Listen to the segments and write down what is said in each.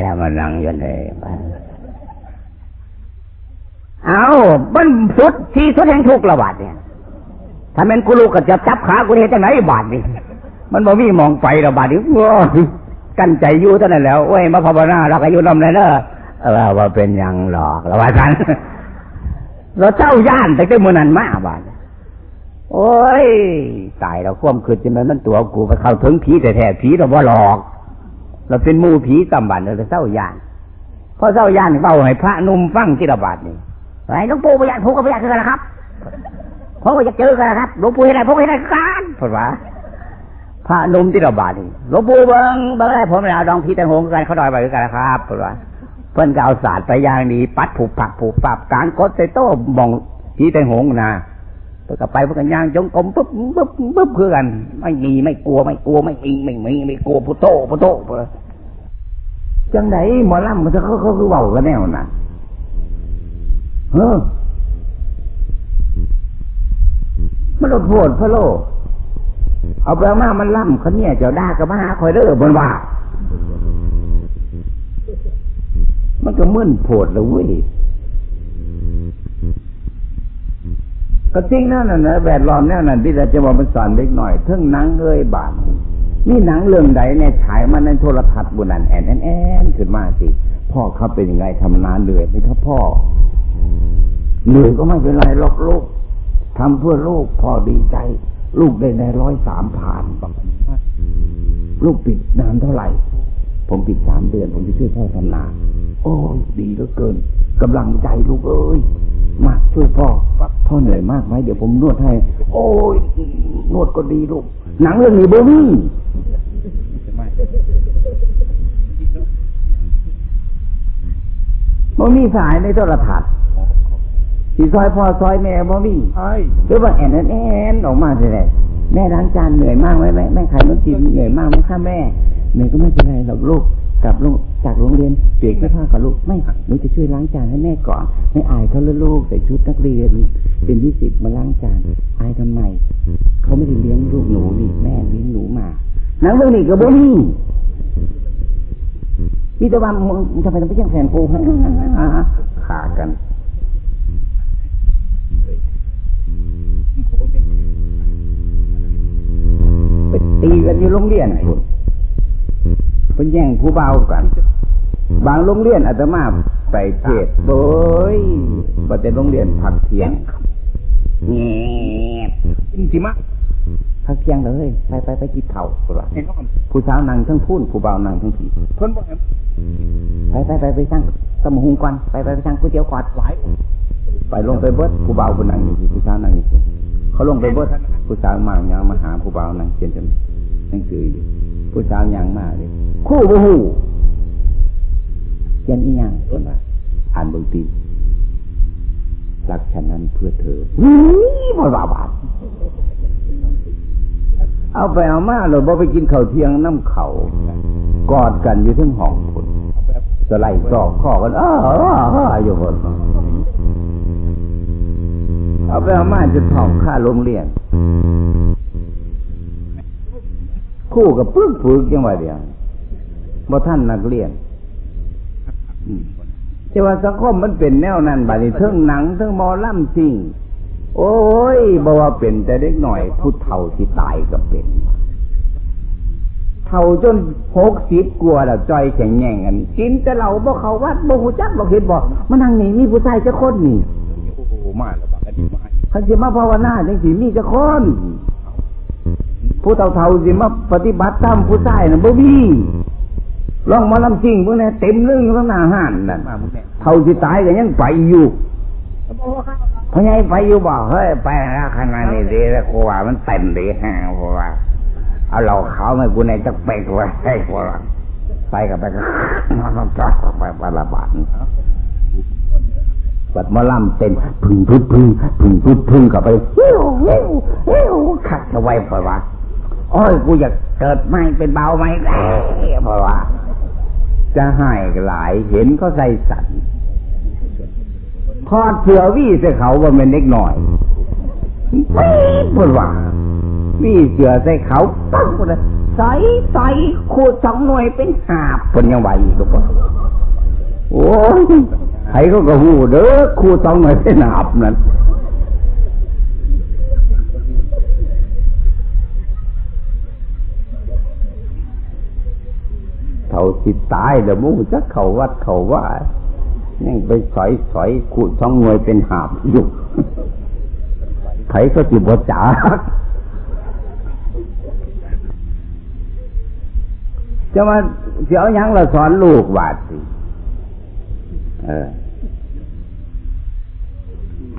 แล้วมันนั่งอยู่เลยเอามันสุดที่สุดแห่งทุกระบาดเนี่ยถ้าเป็นกูลูกก็จะจับขากูเนี่ยจะไหนบาดนี่มันบ่มีมองไประบาดนี่กันใจอยู่เท่านั้นแล้วโอ้ยมาภาวนาเราก็อยู่นำเลยเนอะเราว่าเป็นยังหรอกเราว่ากันเราเจ้าย่านแต่ก็มือนันมาบาดโอ้ยตายเราควมคืนจนนั้นตัวกูไปเข้าถึงผีแต่แท้ผีเราว่าหลอก เราเป็นมูผีตำบันเราเศร้ายานพอเศร้ายานเบาให้พระนุ่มฟังที่ระบาดนี่ไอ้หลวงปู่ประหยัดผมก็ประหยัดกันนะครับผมก็จะเจอกันนะครับหลวงปู่ให้ได้ผมให้ได้กันพอดว่าพระนุ่มที่ระบาดนี่หลวงปู่เบิ้งเบิ้งได้ผมแล้วดองผีแตงโงกันเขาดอยไปกันนะครับพอดว่าเพิ่นก็เอาศาสตร์ไปย่างนี้ปัดผูกปักผูกปับกลางกดใส่โต้มองผีแตงโงนะ พื่อไปพื่อกันย่างจงกรมปุ๊บปุ๊บปุ๊บคือกัน ไม่มีไม่กลัวไม่กลัวไม่มีไม่มีไม่กลัวพุทโธพุทโธจังไหนหมอลำมันจะเขาเขาคือเบากันแน่น่ะเออมันลดโทษพระโลเอาไปมามันล่ำเขาเนี่ยเจ้าด่ากับมาหาคอยเด้อบนว่า มันก็มึนโผดเลยเว้ย ก็จริงนั่นน่ะนะแวดล้อมแน่นั่นที่เราจะบอกมันสอนเล็กหน่อยเทิงหนังเอ้ยบาทนี่หนังเรื่องใดเนี่ยฉายมาในโทรทัศน์บุนันแอนแอนแอนขึ้นมาสิพ่อเขาเป็นยังไงทำนานเหนื่อยไหมครับพ่อเหนื่อยก็ไม่เป็นไรหรอกลูกทำเพื่อลูกพ่อดีใจ ลูกได้ในร้อยสามผ่านบอกลูกปิดนานเท่าไหร่ ผมปิดสามเดือน ผมไปช่วยพ่อทำนาโอ้ยดีเหลือเกินกำลังใจลูกเอ้ยมาช่วยพ่อพ่อเหนื่อยมากไหมเดี๋ยวผมนวดให้ โอ้ยนวดก็ดีลูกหนังเรื่องนี้เบอร์นี่บ่มีสายในโทรทัศน์สีซอยพ่อซอยแม่บ่มีหรือว่าแอนแอนแอนออกมาเลยแม่ล้างจานเหนื่อยมากไหมแม่แม่ขายน้ำจิ้มเหนื่อยมากไหมค่ะแม่ แม่ก็ไม่เป็นไรหรอกลูกกลับลงจากโรงเรียนเปลี่ยนเสื้อผ้ากับลูกไม่ค่ะหนูจะช่วยล้างจานให้แม่ก่อน ไม่อายเขาเลยลูกใส่ชุดนักเรียนเป็นวิสิตมาล้างจานอายทำไมเขาไม่ได้เลี้ยงลูกหนูนี่แม่เลี้ยงหนูมานังเรื่องนี้ก็บ่มีมีแต่ว่ามึงจะไปทำไปยังแฟนกูขากันไปตีกันอยู่โรงเรียน เป็นแย่งผู้เบากัน บางโรงเรียนอาตมาไปเทศโอ้ยบ่แต่โรงเรียนผักเทียงเงียบจริงสิมะพักเที่ยงเลยไปไปไปกินเผาผู้สาวนั่งทั้งพูนผู้บ่าวนั่งทั้งผีเพิ่นบอกไปไปไปไปสั่งตำหุงก่อนไปไปไปสั่งก๋วยเตี๋ยวกอดหลายไปลงไปเบิดผู้บ่าวผู้นั่งอยู่ผู้สาวนั่งอยู่เขาลงไปเบิดผู้สาวมาอย่างมาหาผู้บ่าวนั่งเขียนกันนั่งคืออยู่ผู้สาวยังมาเลย คู่บูฮูเขียนอีหยังคนว่าอ่านบางทีรักฉันนั้นเพื่อเธอนี่บ่บาบาดเอาไปเอามาเราบ่ไปกินข้าวเที่ยงน้ำเขากอดกันอยู่ทั้งห้องคนสไลด์ซอกข้อกันอ้าอ้าอยู่คนเอาไปเอามาจะท่องค่าโรงเรียนคู่กับปึกฝึกยังไงเดียว บ่ท่านนักเรียนแต่ว่าสังคมมันเป็นแนวนั้นบาดนี้เทิงหนังเทิงมอล่ำสิ่งโอ้ยบอกว่าเป็นแต่เด็กหน่อยผู้เฒ่าที่ตายก็เป็นเฒ่าจนหกสิบกลัวแล้วจอยแข็งแย่งกันกินแต่เราบ่เขาวัดบ่หูจักบ่เห็นบ่มานั่งนี่มีผู้ชายจะคนนี่โอ้โหมาแล้วบักอันนี้มาเขาสิมาภาวนาจังสิมีจะคนผู้เฒ่าเฒ่าสิมาปฏิบัติตามผู้ชายน่ะบ่มี ลองมาลำจริงพวกนี้เต็มเรื่องข้างหน้าห้านนั่นเท่าที่ตายก็ยังไปอยู่พราะไงไปอยู่บอกเฮ้ยไปแล้วขนาดนี้ดีแล้วกูว่ามันเต็มดีฮะเพราะว่าเอาเราเขาไม่กูในจะไปกูให้กูว่าไปกับไปก็ต้องจ้าไปปละบาทปัดมอลำเต็มพึ่งพึ่งพึ่งพึ่งพึ่งพึ่งกับไปเฮ้ยเฮ้ยเฮ้ยขัดเอาไว้เพราะว่าโอ้ยกูอยากเกิดไม่เป็นเบาไม่เพราะว่า จะให้หลายเห็นก็ใส่สันทอดเสือวี่ใส่เขาว่าเป็นเล็กหน่อยปี๊ดพูดว่าวี่เสือใส่เขาตั้งหมดเลยใส่ใส่ขูดสองหน่วยเป็นหาบคนยังไหวอีกก็ปะโอ้ยใครก็กระหูเด้อขูดสองหน่วยเป็นหาบนั่น สิตายแล้วมูจะเขาวัดเขาว่ายังไปสอยสอยขูดสองหน่วยเป็นหาบอยู่ไผก็สิบจ๋าจะมาเสียวยังเราสอนลูกวาดสิเออ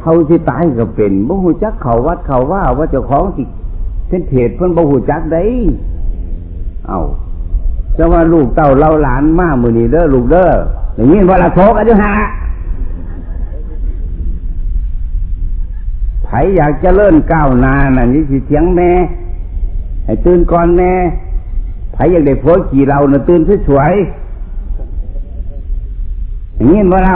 เขาสิตายก็เป็นบ่หูจักเขาวัดเขาว่าว่าเจ้าของสิเป็นเทศเพิ่นบ่หูจักได้ เอา จะว่าลูกเต้าเล่าหลานมามือนี้เด้อลูกเด้ออย่างนี้เวลาโชกกันด้วยฮะไผอยากจะเลื่อนก้าวนาน่ะนี่สิเสียงแม่ให้ตื่นก่อนแม่ไผอยากได้ผัวขี่เราน่ะตื่นสวยๆอย่างนี้ว่าเรา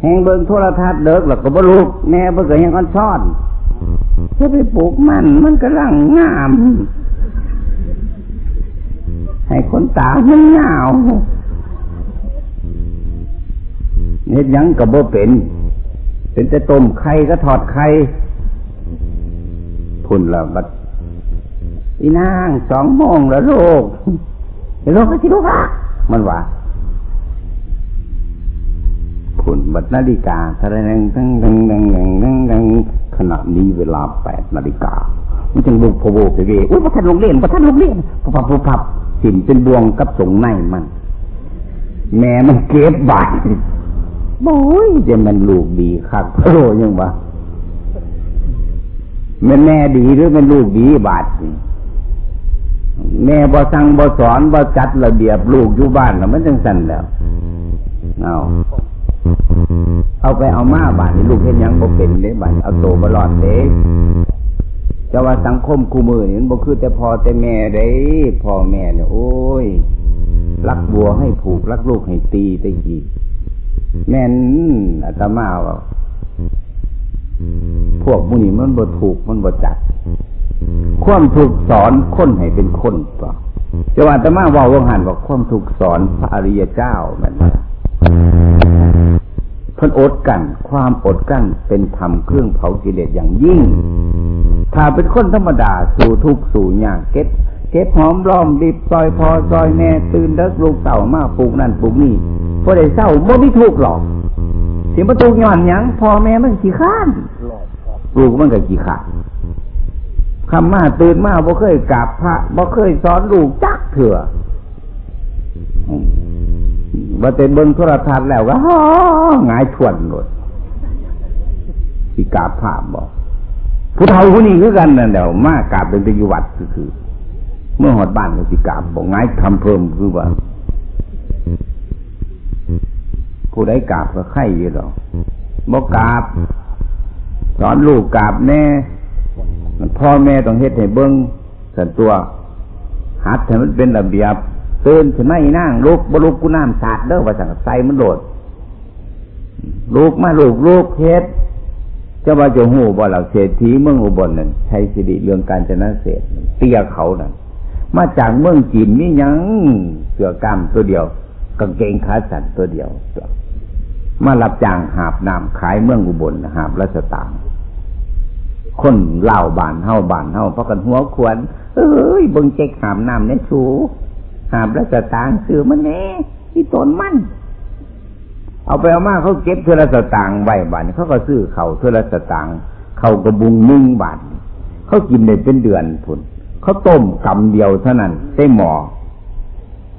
แหงเบิ่งโทรทัศน์เด็กหลักก็บ่ลูกแม่เบิ่งก็ยังอ่อนซ่อน จะไปปลูกมันมันกำลังงาม ให้คนตามันเงาเน็ดยังกับบ่เป็น เป็นแต่ต้มไข่ก็ถอดไข่พุ่นละบัดอีนางสองโมงแล้วโลกโลกก็สิลูกะมันว่าพุ่นบัดนาฬิกาทะเลงตั้งดังดังดังดังดัง ขณะนี้เวลาแปดนาฬิกามันจึงบุกพโวไปเวอุ้ยพระท่านลงเล่นพระท่านลงเล่นพับพับพับสินเป็นบวงกับสงในมัน แม่มันเก็บบาดโอ้ยจะมันลูกดีคักโรยังวะแม่แม่ดีหรือมันลูกดีบาดแม่บ่สั่งบ่สอนบ่จัดระเบียบลูกอยู่บ้านแล้วมันจังสั่นแล้วเอา เอาไปเอามาบาดนี่ลูกเห็นยังบ่เป็นเลยบาดเอาโตบ่รอดเด้จะว่าสังคมคู่มือนี่มันบ่คือแต่พ่อแต่แม่เด้พ่อแม่เนี่ยโอ้ยรักบัวให้ผูกรักลูกให้ตีตะกี้แม่นอาตมาว่าพวกมุนีมันบ่ถูกมันบ่จัดความถูกสอนคนให้เป็นคนต่อจะว่าอาตมาว่าว่งหันว่าความถูกสอนพระอริยเจ้ามันเคนอดกันความอดกั้นเป็นธรรมเครื่องเผากิเลสอย่างยิ่ง ถ้าเป็นคนธรรมดาสู่ทุกสู่ยากเก็บเก็บหอมรอมดิบซอยพอซอยแน่ตื่นเด็กลูกเต่ามาปลูกนั่นปลูกนี่พอได้เศร้าบ่มีทุกหรอกสิมาตูกย้อนยังพ่อแม่มันขี้ข้านลูกมันก็ขี้ข้านคำมาตื่นมาบ่เคยกราบพระบ่เคยสอนลูกจักเถื่อ บ่เต็มเบิ้งโทรทัศน์แล้วก็ฮ่หงายชวนหมดสิการาพบอกผู้เฒ่าผู้นี้คือกันนั่นเดี๋ยวมากาบเป็นปฏิวัติคือ เมื่อหอดบ้านก็สิกาบบอกงายทำเพิ่มคือว่าผู้ใดกาบก็ไข่อยู่หรอกบอกกาบสอนลูกกาบแน่พ่อแม่ต้องเฮ็ดให้เบิ้งสันตัวหัดให้มันเป็นระเบียบ ตื่นขึ้นมาอีนั่งลูกบลูกกูน้ำสาดเด้อว่าสั่งใส่มันโดดลูกมาลูกลูกเฮ็ดเจ้าว่าจะหูบ่เหล่าเศรษฐีเมืองอุบลนั่นใช้สิริเรื่องการจนะเศษเตี้ยเขานั่นมาจากเมืองจีนมียังเสือกล้ามตัวเดียวกางเกงขาสั้นตัวเดียวมารับจ้างหาบน้ำขายเมืองอุบลหาบรัชตางคนเล่าบานเฮาบานเฮาเพราะกันหัวขวนเอ้ยเบิ่งเจ๊กหามน้ำในชู หาบรัชตางซื้อมันแน่ที่ตนมันเอาไปเอามาเขาเก็บเทระสตางไว้บานเขาก็ซื้อเขาเทระสตางเขากระบุงนึ่งบาทเขากินได้เป็นเดือนพุ่นเขาต้มกำเดียวเท่านั้นใส่หมอ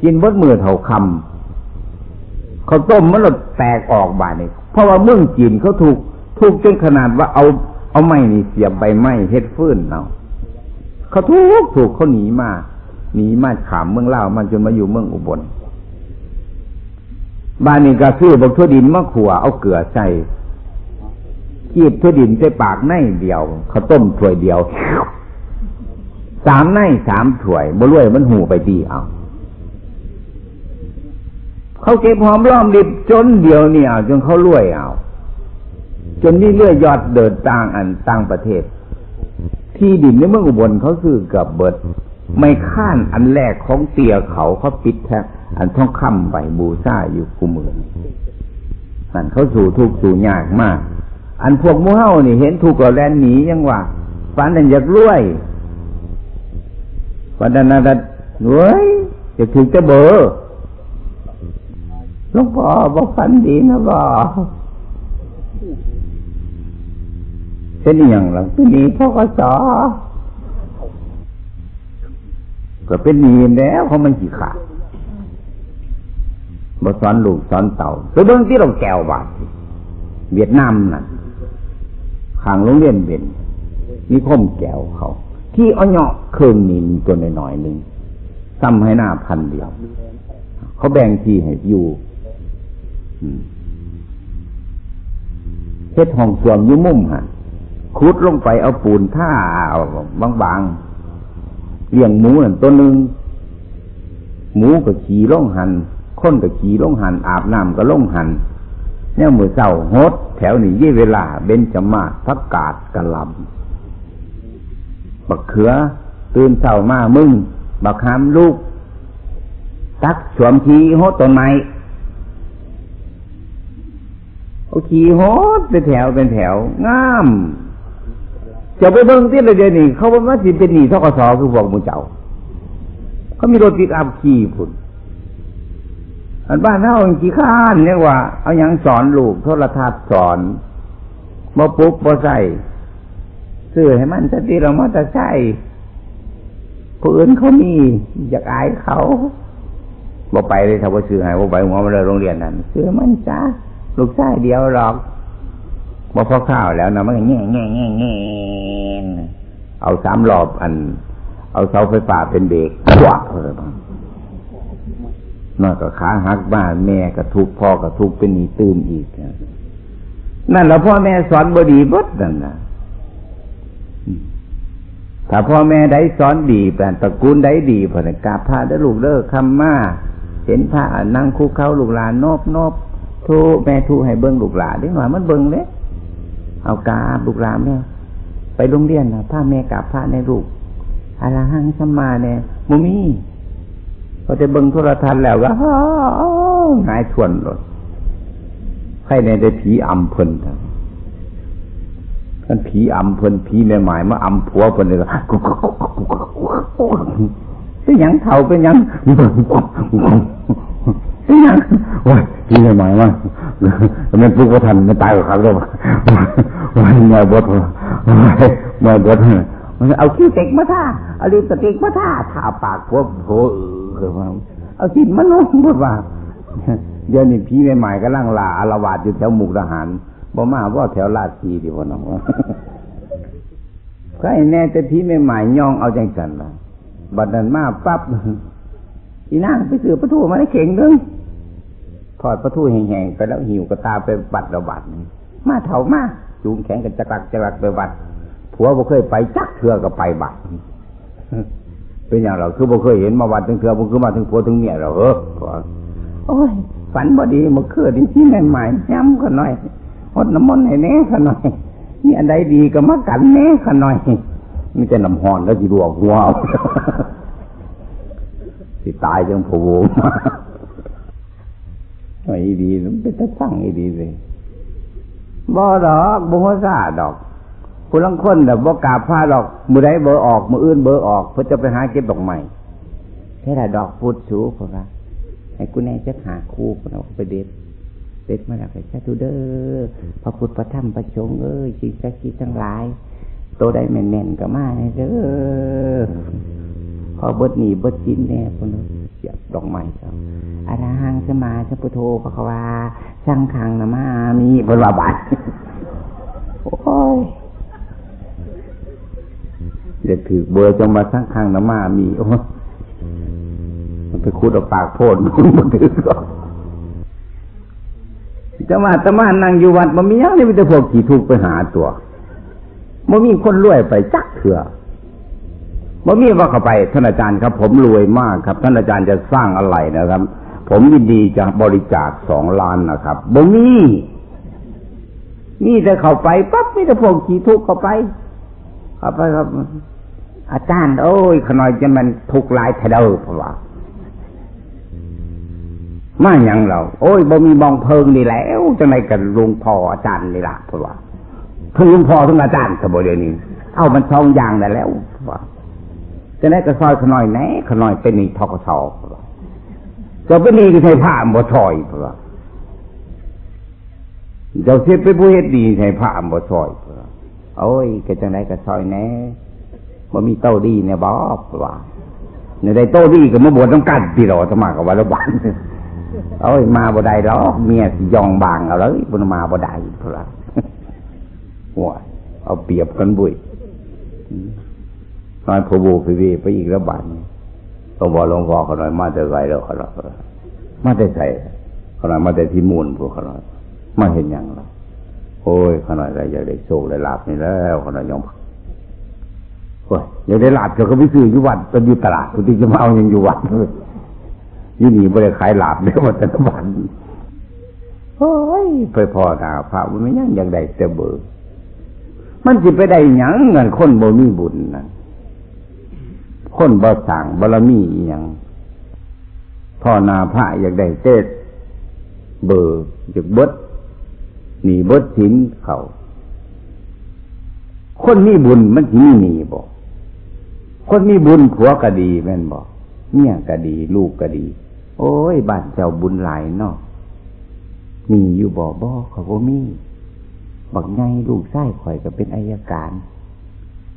กินวัดมือเท่าคำเขาต้มมันหลดแตกออกบาดนี่เพราะว่าเมืองจีนเขาถูกถูกจนขนาดว่าเอาเอาไม้นี่เสียบใบไม้เฮ็ดฟื้นเอาเขาถูกถูกเขาหนีมา หนีมาขามเมืองเล่ามันจนมาอยู่เมืองอุบลบ้านนี้ก็ซื้อบกทั่วดินมะขัวเอาเกลือใส่ขีดทั่วดินใส่ปากในเดียวเขาต้มถ้วยเดียวสามในสามถ้วยบ่รวยมันหูไปดีเอาเขาเก็บหอมรอมดิบจนเดียวนี่เอาจนเขารวยเอาจนนี่เลื่อยยอดเดินต่างอันต่างประเทศ ที่ดินในเมืองอุบลเขาซื้อกับเบิด ไม่ข้านอันแรกของเตียเขาเขาปิดแทอันท่องคำใบบูซ่าอยู่คูเมืองนั่นเขาสู่ทุกสู่ยากมาก อันพวกมูเฮานี่เห็นถูกก็แลนหนียังว่าฝันอันอยากรวยฝันอันนั้นรวยจะถึงจะเบอร์ลวงพ่อบอกฝันดีนะบอกเป็นอย่างหลังเป็นนีพ่อกสอ ก็เป็นนีแล้วเพราะมันขี้ขาดบสอนลูกสอนเต่าไปเบิ้งที่เราแก้วบาดเวียดนามน่ะข้างโรงเรียนเป็นมีคมแก้วเขาที่อ้อยเครื่องนินตัวหน่อยหนึ่งซ้ำให้หน้าพันเดียว เขาแบ่งที่ให้อยู่เฮ็ดห้องสวมยุ่มุมฮะคุดลงไปเอาปูนท่าเอาบางๆ เลี้ยงหมูนั่นตัวหนึ่งหมูก็ขี่ล่องหันคนก็ขี่ล่องหันอาบน้ำก็ล่องหันเนี่ยมือเศร้าฮดแถวนี้ยี่เวลาเบนจมาพักกาดกระลำบักเขือตื่นเศร้ามามึงบักหามลูกตักสวมขี่ฮดต้นไม้เอาขี่ฮดเป็นแถวเป็นแถวงาม จะไปเบิ้งที่เลยเดี๋ยวนี้เขาบอกว่าสิเป็นหนี้ทกศคือพวกมูเจ้า เขามีรถปิกอัพขี่พุ่นอันบ้านเท่าขี่ข้านเนี่ยว่า เอาอย่างสอนลูกโทรทัศน์สอนมาปุ๊บมาใส่ซื้อให้มันจะตีเรามาแต่ใส่ผู้อื่นเขามีอยากอายเขาบอไปเลยถ้าว่าซื้อให้บอไปหัวมาเลยโรงเรียนนั้นซื้อมันจ้าลูกชายเดียวหรอก บ่พอข้าวแล้วนะมันแง่แง่แง่แง่เอาสามรอบอัน เอาเสาไฟฟ้าเป็นเบรกขวาเลยบ้างนอกจากขาหักบ้านแม่กระทุกพ่อกระทุกเป็นหนีตื่มอีกนั่นแล้วพ่อแม่สอนบดีบดนั่นนะถ้าพ่อแม่ได้สอนดีแปลตระกูลได้ดีพอนกาพาได้ลูกเลิกคำมาเห็นพระนั่งคุกเขาลูกหลานนบนบทูแม่ทูให้เบิ้งลูกหลานได้หน่อยมันเบิ้งเลย เอากาบุกรามเนี่ย ไปโรงเรียนนะพระแม่กับพระในลูกอาลาหังสมาเนี่ยมุมีพอจะเบิ่งโทรทัศน์แล้วก็หายทวนหลดใครในได้ผีอำเพิ่นท่านผีอำเพิ่นผีแม่หมายมาอำผัวเพิ่นเลยก็เป็นยังเท่าเป็นยังเป็นยังว่าผีแม่หมายมามันปลุกว่าทันมันตายกับเขาแล้ววัน มาบดมาบดมันเอาขี้เต็กมาท่าเอาลิ้นเต็กมาท่าทาปากพวกโผเออว่าเอาสินมันลงบดว่าเดี๋ยวนี้พี่ใหม่ๆก็ล่างลาอารวาดอยู่แถวมุกทหารบ่มาว่าแถวลาดทีดีวะน้องใครแน่แต่พี่ใหม่ๆย่องเอาใจกันละบัดนั้นมาปั๊บอีนางไปสือประตูมาได้เข่งนึงทอดประทูแห้งๆไปแล้วหิวกระตาไปบัดระบาดมาเถามา จูงแข็งกันจักรักจักรักไปบัดผัวบ่เคยไปจักเถื่อก็ไปบัดเป็นอย่างเราคือบ่เคยเห็นมาวัดถึงเถื่อบ่คือมาถึงผัวถึงเมียเราเออโอ้ยฝันบ่ดีมาเคือดีที่ใหม่ๆย้ำกันหน่อยหดน้ำมนต์ให้แน่กันหน่อยนี่อันใดดีก็มากันแน่กันหน่อยมีแต่น้ำหอนแล้วจีรวกหัวสิตายจังผูมาไอ้ดีมันเป็นตะสั่งไอ้ดีเลย บ่ดอกบ่หัวซาดอกผู้ลังคนแบบบ่กาผ้าดอกมือใดเบอออกมืออื่นเบอออกเพื่อจะไปหาเก็บดอกใหม่แค่แต่ดอกพุดสูเพราะว่าให้กูแน่จะหาคู่คนเอาไปเด็ดเด็ดมาแล้วไปแค่ตูเด้อพระพุทธพระธรรมพระชงเอ้ยสิ่งศักดิ์สิทธิ์ทั้งหลายโตได้แม่นๆก็มาเด้อ ขอเบิดหนีเบิดจินแน่คนเสียบดอกไม้เขาอาหังสมาสพุโทภควาช่างคังนะมามีบนวาบัตโอ้ยเด็กถือเบอร์จงมาช่างคังนะมามีโอ้มันไปคูดเอาปากโพดมันถือก็จะมาตมานั่งอยู่วัดมันมีอย่างนี้มันจะพวกขี่ทุกไปหาตัวมันมีคนรวยไปจักเถื่อ บ่มีว่าเข้าไปท่านอาจารย์ครับ ผมรวยมากครับ ท่านอาจารย์จะสร้างอะไรนะครับ ผมยินดีจะบริจาคสองล้านนะครับบ่มีนี่แต่เข้าไปปั๊บมีแต่พวกขี้ทุกข์เข้าไปเอาไปครับ อาจารย์ โอ้ยขน่อยจะมันทุกลายเถดอเพราะว่ามาอย่างเรา โอ้ยบ่มีบองเพิงนี่แล้วจะไหนกันลุงพ่ออาจารย์นี่ละเพราะว่าทั้งลุงพ่อทั้งอาจารย์สบเดียวนี้ เอามันสองอย่างได้แล้ว จะได้กระซอยขน่อยแหนขน่อยเป็นนี่ทกศจะเป็นนี่ก็ใช้ผ้าบ่ซอยเพราะเจ้าเสียไปผู้เฮ็ดดีใช้ผ้าบ่ซอยเพราะโอ้ยก็จังไดกระซอยแหนบ่มีเต้าดีเนี่ยบ่เพราะว่าในได้โต้ดีก็มาบวชต้องกันพี่เราจะมากับวันละวันเอ้ยมาบ่ได้หรอกเมียสิยองบางเอาเลยบ่มาบ่ได้เพราะว่าเอาเปรียบกันบุย นอยพบูพีวีไปอีกระบาดต้องบอกหลวงพ่อเขาหน่อยมาแต่ไรแล้วเขาหน่อยมาแต่ใส่เขาหน่อยมาแต่ที่มูลพวกเขาหน่อยมาเห็นอย่างเราโอ้ยเขาหน่อยอะไรอยากได้โชคได้ลาบนี่แล้วเขาหน่อยยอมโอ้ยอยากได้ลาบเขาก็ไปซื้ออยู่วัดตอนอยู่ตลาดคุณที่จะมาเอายังอยู่วัดเลยยี่นี่ไม่ได้ขายลาบเดียวมาแต่ละวันโอ้ยไปพอหนาพระมันไม่ยังอยากได้แต่เบอร์มันจะไปได้หยังเงินคนบ่มีบุญนั่น คนบ่สั่งบารมีอย่างพ่อนาพระอยากได้เจดเบอร์อยากบดหนีบดสินเขาคนมีบุญมันมีหนีบอกคนมีบุญผัวก็ดีแม่นบอกเนี่ยก็ดี ลูกก็ดี โอ้ยบ้านเจ้าบุญหลายเนาะมีอยู่บ่บ่เขาบ่มีบักไงลูกไส้ข่อยก็เป็นอายการ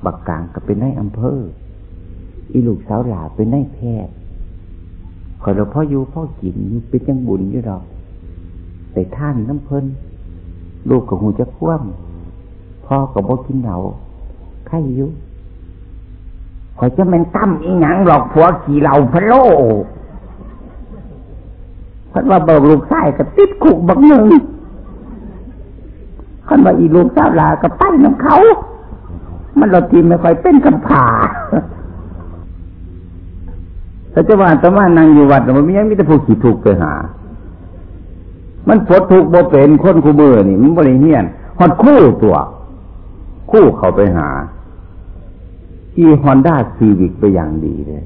บักกลางก็เป็นนายอำเภอ อีลูกสาวหลาเป็นนายแพทย์ขอยเราพ่ออยู่พ่อกินอยู่เป็นยังบุญอยู่ดอกแต่ท่านน้ำเพลินลูกกับหูจะคว่ำพ่อกับบ่กินเหนาไข่ยู่ข่อยจะเป็นตั้มอีหยังหรอกผัวขี่เหล่าพะโลเพราะว่าเบิกลูกไส้ก็ติดคุกบักหนึ่งคันว่าอีลูกสาวลากับปั้นน้ำเขา มันเราทีไม่ค่อยเป็นกันผา แต่จะว่าแต่ว่านั่งอยู่วัดมันมียังมีแต่ผู้ขี่ถูกไปหา มันปดถูกบ่เป็นคนคูเบอร์นี่มันบริเฮียนฮอดคู่ตัว คู่เขาไปหา อีฮอนด้าซีวิกไปอย่างดีเลย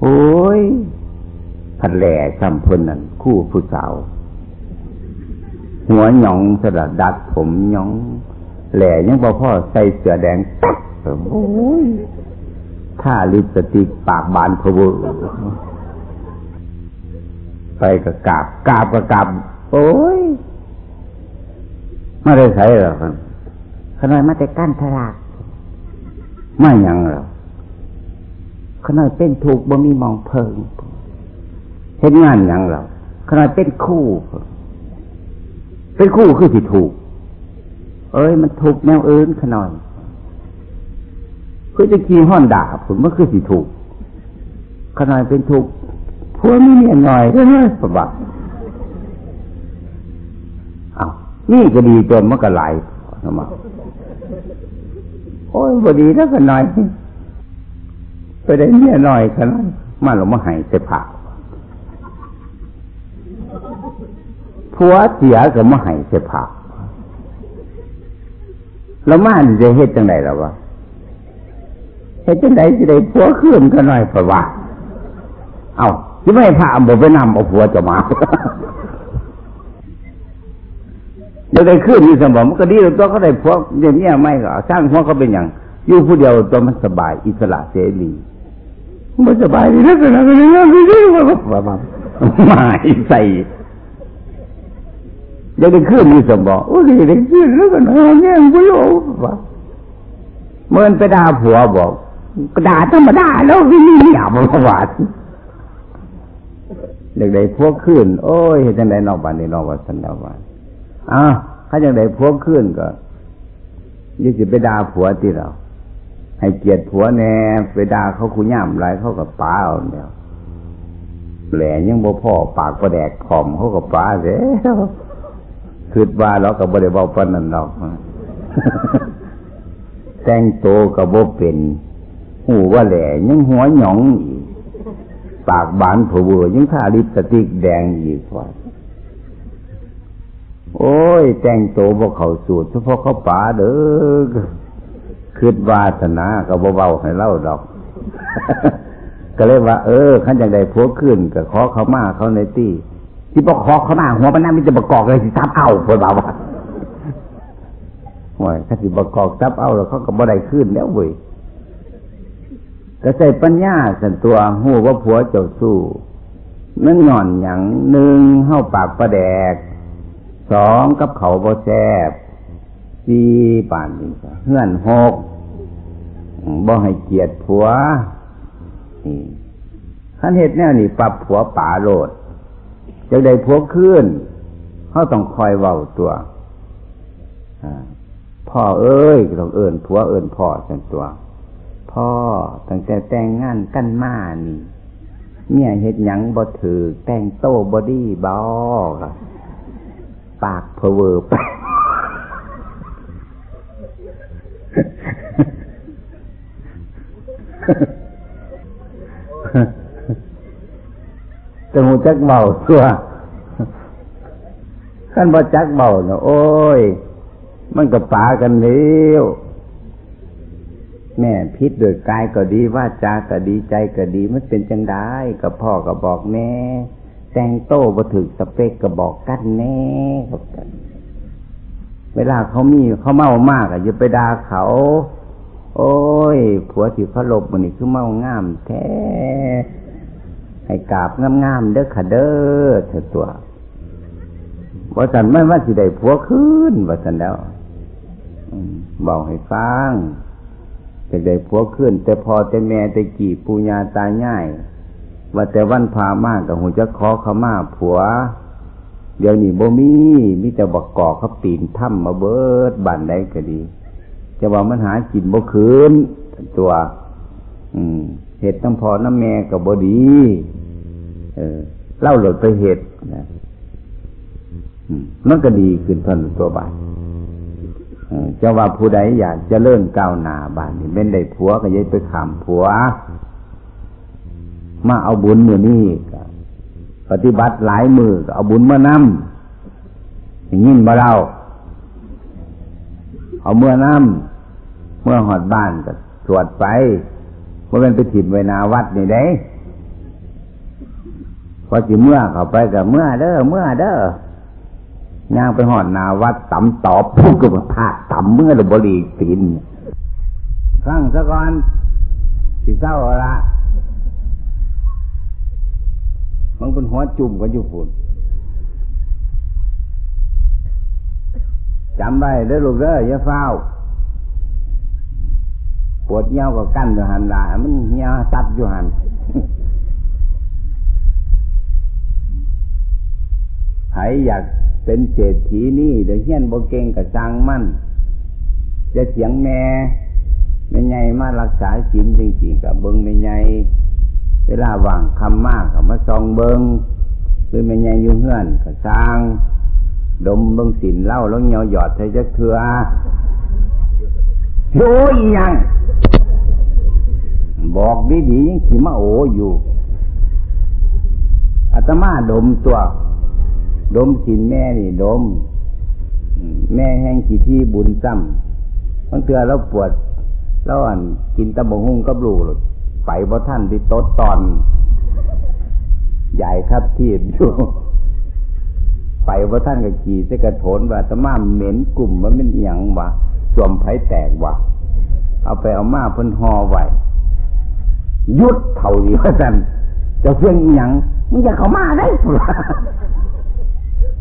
โอ้ยผัดแหล่จำพนนั่นคู่ผู้สาว หัวหยองสระดัดผมหยอง แหล่ยังพอพ่อใส่เสื้อแดงตั๊บโอ้ย ท่าลิปสติกปากบานพะเวอไปกับกาบกาบกับกาบโอ้ยไม่ได้ใส่หรอกขนาดมาแต่กั้นทลากไม่ยังหรอกขนาดเป็นถูกบ่มีมองเพิงเห็นงานยังหรอกขนาดเป็นคู่ เป็นคู่คือสิถูก เอ้ยมันถูกแนวอื่นขน่อย คือจะขี่ห้อนด่าผมมันคือสิถูกขน่อยเป็นถูกพวกนี้เนี่ยหน่อยเฮ้ยประวัติเอานี่ก็ดีจนมันก็ไหลทำไมโอ้ยพอดีแล้วก็หน่อยไปได้เนี่ยหน่อยขนาดมาหลงมาหายเสผ่าผัวเสียก็มาให้เสภาแล้วมาจะเฮ็ดจังไดล่ะวะ เฮ็ดจังไดจะได้ผัวขึ้นก็หน่อยเพราะว่า เอาที่ไม่พาบ่ไปนำเอาผัวจะมาเดี๋ยวได้ขึ้นมีสมบัติมันก็ดีตัวเขาได้ผัวเดี๋ยวนี้ไม่ก็สร้างผัวเขาเป็นอย่างอยู่ผู้เดียวตัวมันสบายอิสระเสรีมันสบายดีแล้วก็นะก็ยังไม่ได้ว่ามาใส่ยังได้ขึ้นมีสมบอกโอ้ยได้ขึ้นแล้วก็นอนแง่งไปโอ้ว่าเมื่อไปด่าผัวบอก ด่าธรรมดาแล้ววินี่หยาบประวัติเด็กใดพวกขึ้น โอ้ยจังไดนอกบ้านนี่นอกวัดสันดาวันอ้าถ้าจังไดพวกขึ้นก็ยิ่งจะไปด่าผัวที่เรา ให้เกียรติผัวแน่ไปด่าเขาคุย่ำไรเขากับป้าเอาเนี่ยแหล่ยังบ่พ่อปากประแดกผอมเขากับป้าเสียคิดว่าเรากับบริบาลปนนั่นดอกแต่งโตกับโบเป็น หูว่าแหล่ยังหัวหยองอีกปากบานผัวยังท่าลิปสติกแดงอีกว่าโอ้ย แต่งโตบกเขาสูตรเฉพาะเขาป่าเด้อคืดวาสนาก็เบาๆให้เล่าดอก ก็เลยว่า เออขั้นอย่างใดผัวขึ้นก็ขอเขามาเขาในตี้ที่บอกขอเขามาหัวมันน่ามีจะประกอบเลยสิทับเอาเพื่อบ่าวว่าห่วยถ้าสิประกอบทับเอาแล้วเขาก็บ่ได้ขึ้นแล้วเว้ย ก็ใส่ปัญญาสันตัวหูว่าผัวเจ้าสู้นั่งนอนอย่างหนึ่งเข้าปากประแดกสองกับเขาบ่แซบสี่ป่านนี้เฮือนหกบ่ให้เกียรติผัวขั้นเหตุแนวนี่ปรับผัวป่าโลดจะได้ผัวขึ้นเขาต้องคอยเว้าตัวพ่อเอ้ยต้องเอิ่นผัวเอิ่นพ่อสันตัว พ่อตั้งแต่แต่งงานกันมานี่เมียเฮ็ดหยังบ่ถือแต่งโต้บอดี้บอปากเพอเวอร์ไปจะหูจักเบาตัวขั้นบ่จักเบาเนาะโอ้ย มันก็ป่ากันเลี้ยว แม่พิษโดยกายก็ดีว่าจาก็ดีใจก็ดีมันเป็นจังได้กับพ่อก็บอกแม่แต่งโต้บ่ถึกสเปกก็บอกกันแน่กับกันเวลาเขามีเขาเมามากอะอย่าไปด่าเขา โอ้ยผัวที่เขาลบมันนี่คือเมางามแท้ให้กราบงามๆเด้อค่ะเด้อเถอตัวว่าสันไม่ว่าสิได้ผัวขึ้นว่าสันแล้วบอกให้ฟัง จะได้ผัวขึ้น แต่พอแต่แม่แต่กี่ปูญาตาย่าย ว่าแต่วันพามากกับหูจะขอขมาผัว เดี๋ยวนี้บ่มีมีแต่บักกอกเขาปีนถ้ำมาเบิดบันได้ก็ดี จะว่ามันหากินบ่คืนตัว อืมเห็ดน้ำพอน้ำแม่กับบดี เออเล่าหลดไปเห็ดนะมันก็ดีขึ้นทันตัวบาท จะว่าผู้ใดอยากจะเลื่อนก้าวหน้าบ้านนี่เป็นได้ผัวก็ยัยไปขามผัว มาเอาบุญมือนี่ปฏิบัติหลายมือก็เอาบุญมานำอย่างนี้มาเราเอาเมื่อน้ำเมื่อหอดบ้านก็สวดไปเมื่อเป็นไปถิ่นไวนาวัดนี่ได้พอจิเมื่อเข้าไปกับเมื่อเด้อเมื่อเด้อ ย่างไปหอดนาวัดตำตอบพูดกับพาตำเมื่อรือบริตีนครั้งสะก่อนสิเศร้าละมันเป็นหัวจุ่มกันอยู่ฝุ่นจำไว้เด้อลูกเด้ออย่าเฝ้าปวดเงี้ยวก็กั้นอยู่หันละมันเงี้ยวตัดอยู่หันไผอยาก เป็นเศรษฐีนี่เดี๋ยวเฮียนโบเก่งกับจังมั่นจะเสียงแม่ไม่ไงมารักษาศีลจริงๆกับเบิ้งไม่ไงเวลาว่างคำมากกับมาซองเบิ้งหรือไม่ไงยุ่งเฮือนกับจาง ดมเบิ้งสินเล่าแล้วเงียหยอดใส่จะเถื่อโอ้ยยังบอกดีๆยังขีมาโออยู่อาตมาดมตัว ดมสินแม่นี่ดม แม่แห้งขี้ที่บุญซ้ำมันเตือแล้วปวดแล้วอันกินตะบงหุ่งกับลูกไปเพราะท่านที่โต๊ดตอน ใหญ่ครับที่อยู่ไปเพราะท่านก็ขี่เสกระโถนว่าตะมาเหม็นกลุ่มมันเป็นอย่างวะสวมไผ่แตกวะเอาไปเอามาพ้นหอไว้ยุดเท่านี้ว่าท่านจะเฟี้ยงอยังมึงอยากเข้ามาได้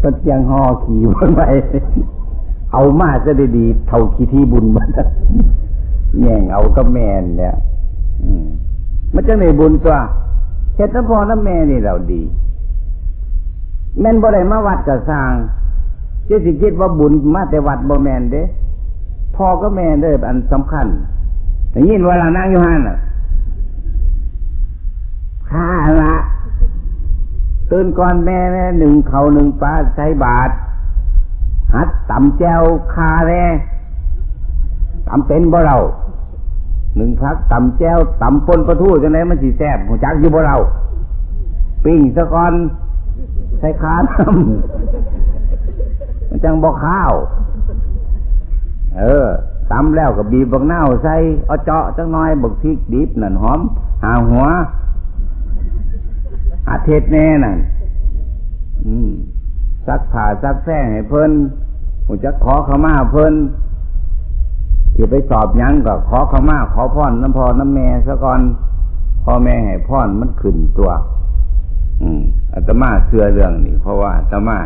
ก็เจียงห่อขี่มันไปเอามาจะได้ดีเท่าขี้ที่บุญมันแย่งเอาก็แมนเนี่ยมันจะในบุญตัวเฮ็ดน้ำพอน้ำแม่นี่เราดี แม่นบ่ได้มาวัดกับสร้างเจสิคิดว่าบุญมาแต่วัดบ่แมนเด้พ่อก็แม่นเด้อันสำคัญแต่ยินเวลานั่งอยู่หันอะข้าละ ตื่นก่อนแม่แม่หนึ่งเขาหนึ่งปลาใช้บาท หัดตำแจวคาแร่ตำเป็นบ่เราหนึ่งพักตำแจวตำปนประทูจังไรมันสีแซ่บหัวจักอยู่บ่เรา ปิ้งสะก่อนใช้ขาน้ำมันจังบ่ข้าว เออตำแล้วก็บีบบักเน่าใส่เอาเจาะจังน้อยบักพริกดิบนั่นหอม หาหัว อาเทศแน่นั่นซักผ่าซักแท้ให้เพิ่นผมจะขอขมาเพิ่นที่ไปสอบยังก็ขอขมาขอพรน้ำพอน้ำแม่ซะก่อนพ่อแม่ให้พรมันขึ้นตัว อืมอาตมาเชื่อเรื่องนี้ เพราะว่าอาตมา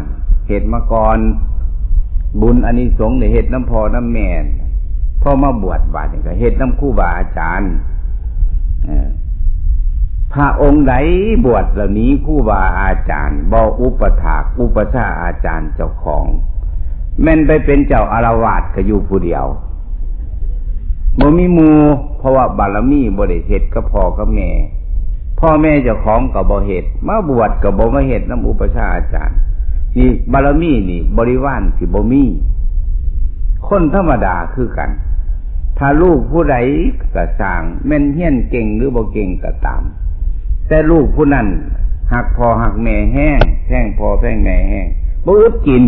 เหตุมาก่อนบุญอันนี้สงในเหตุน้ำพอน้ำแม่พ่อมาบวชบาดนี่ก็เหตุน้ำคู่บาอาจารย์ พระองค์ใดบวชเหล่านี้คู่บาอาจารย์บออุปถากอุปชาอาจารย์เจ้าของแม่นไปเป็นเจ้าอารวาสก็อยู่ผู้เดียวบ่มีมูเพราะว่าบารมีบริเหตุก็พอก็แม่พ่อแม่เจ้าของกับบ่เหตุมาบวชกับบ่มาเหตุน้ำอุปชาอาจารย์นี่บารมีนี่ บริวารสิบ่มีคนธรรมดาคือกัน ถ้าลูกผู้ใดก็สร้างแม่นเฮี้ยนเก่งหรือบ่เก่งก็ตาม แต่ลูกผู้นั้นหักพอหักแม่แห้งแพงพอแพงแม่แห้งบ่อึดกิน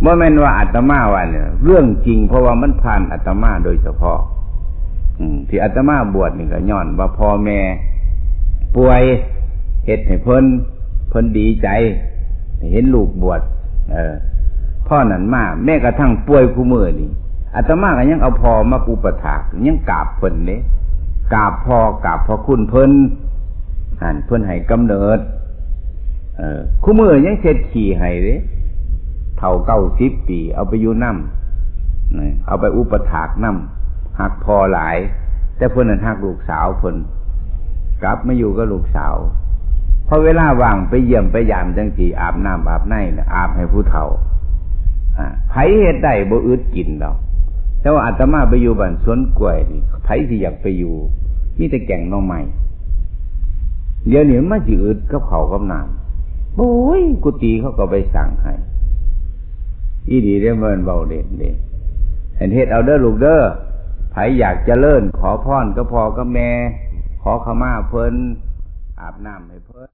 เมื่อแม่นว่าอาตมาว่าเนี่ยเรื่องจริงเพราะว่ามันผ่านอาตมาโดยเฉพาะ อืมที่อาตมาบวชนี่ก็ย้อนว่าพ่อแม่ป่วยเหตุให้เพิ่นเพิ่นดีใจ เห็นลูกบวชเออพ่อนั่นมาแม่กระทั่งป่วยคู่มือนี่อาตมาก็ยังเอาพอมาปูปถากยังกราบเพิ่นเนี่ย กราบพ่อกราบพ่อคุณเพิ่นอ่านเพิ่นให้กำเนิด เออคู่มือยังเช็ดขี่ให้เลยเท่าเก้าสิบปี เอาไปอยู่น้ำเอาไปอุปถากน้ำหักพอหลาย แต่เพิ่นนั้นหักลูกสาวเพิ่นกลับมาอยู่กับลูกสาวพอเวลาว่างไปเยี่ยมไปยามจังสีอาบน้ำอาบในอาบให้ผู้เฒ่าไผเหตุใดบ่อึดกินดอก แต่ว่าอาตมาไปอยู่บ้านสวนกล้วยนี่ไผที่อยากไปอยู่ มีแต่แก่งน้องใหม่เดี๋ยวนี้มันสิอึดกับเขากับน้ำโอ้ยกุฏิเขาก็ไปสั่งให้อีดีเรียเมินเบาเด่นเด่นเห็นเหตุเอาเด้อลูกเด้อไผอยากจะเลิ่นขอพรก็พอก็แม่ ขอขมาเพิ่นอาบน้ำให้เพิ่น